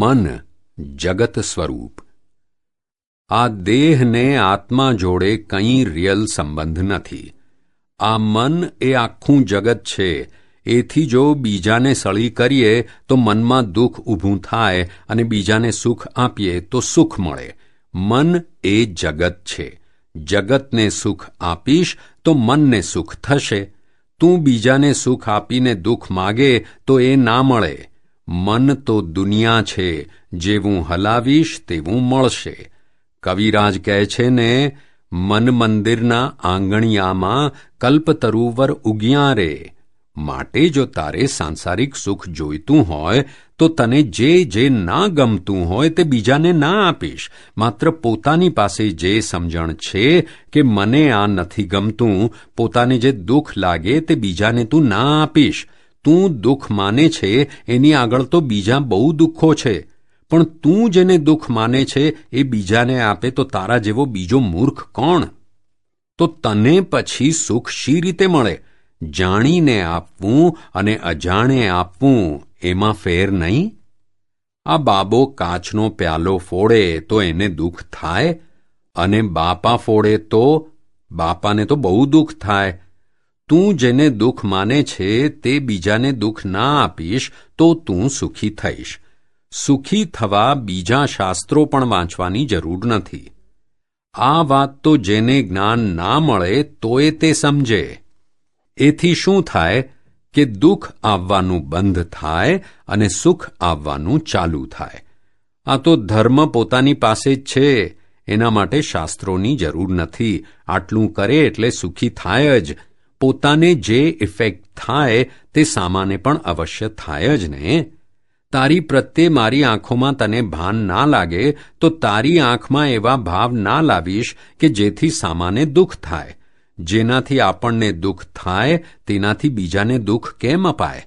મન જગત સ્વરૂપ. આ દેહને આત્મા જોડે કંઈ રિયલ સંબંધ નથી. આ મન એ આખું જગત છે. એથી જો બીજાને સળી કરીએ તો મનમાં દુઃખ ઊભું થાય અને બીજાને સુખ આપીએ તો સુખ મળે. મન એ જગત છે. જગતને સુખ આપીશ તો મનને સુખ થશે. તું બીજાને સુખ આપીને દુઃખ માગે તો એ ના મળે. મન તો દુનિયા છે, જેવું હલાવીશ તેવું મળશે. કવિરાજ કહે છે ને, મન મંદિરના આંગણિયામાં કલ્પતરુવર ઉગ્યા રે. માટે જો તારે સાંસારિક સુખ જોઈતું હોય, તો તને જે જે ના ગમતું હોય તે બીજાને ના આપીશ. માત્ર પોતાની પાસે જે સમજણ છે કે મને આ નથી ગમતું, પોતાને જે દુઃખ લાગે તે બીજાને તું ના આપીશ. તું દુઃખ માને છે, એની આગળ તો બીજા બહુ દુઃખો છે. પણ તું જેને દુઃખ માને છે, એ બીજાને આપે તો તારા જેવો બીજો મૂર્ખ કોણ? તો તને પછી સુખ શી રીતે મળે? જાણીને આપવું અને અજાણે આપવું, એમાં ફેર નહીં? આ બાબો કાચનો પ્યાલો ફોડે તો એને દુઃખ થાય, અને બાપા ફોડે તો બાપાને તો બહુ દુઃખ થાય. તું જેને દુઃખ માને છે, તે બીજાને દુઃખ ના આપીશ, તો તું સુખી થઈશ. સુખી થવા બીજા શાસ્ત્રો પણ વાંચવાની જરૂર નથી. આ વાત તો જેને જ્ઞાન ના મળે તોય તે સમજે. એથી શું થાય કે દુઃખ આવવાનું બંધ થાય અને સુખ આવવાનું ચાલુ થાય. આ તો ધર્મ પોતાની પાસે જ છે, એના માટે શાસ્ત્રોની જરૂર નથી. આટલું કરે એટલે સુખી થાય જ. પોતાને જે ઇફેક્ટ થાય તે સામાને પણ અવશ્ય થાય જ ને. તારી પ્રત્યે મારી આંખોમાં તને ભાન ના લાગે તો તારી આંખમાં એવા ભાવ ના લાવીશ કે જેથી સામાને દુઃખ થાય. જેનાથી આપણને દુઃખ થાય તેનાથી બીજાને દુઃખ કેમ અપાય?